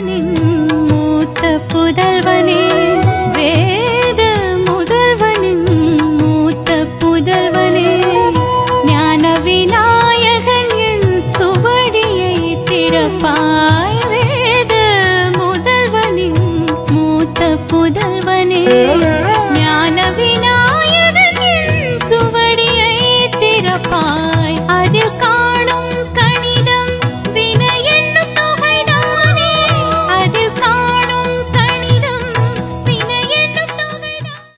தலைவனின் மூத்த புதல்வனே வேத முதல்வனின் மூத்த புதல்வனே ஞான விநாயகன் என் சுவடியை திறப்பாய் வேத முதல்வனின் மூத்த புதல்வனே ஞான விநாயகன் என் சுவடியை திறப்பாய் அதில் கா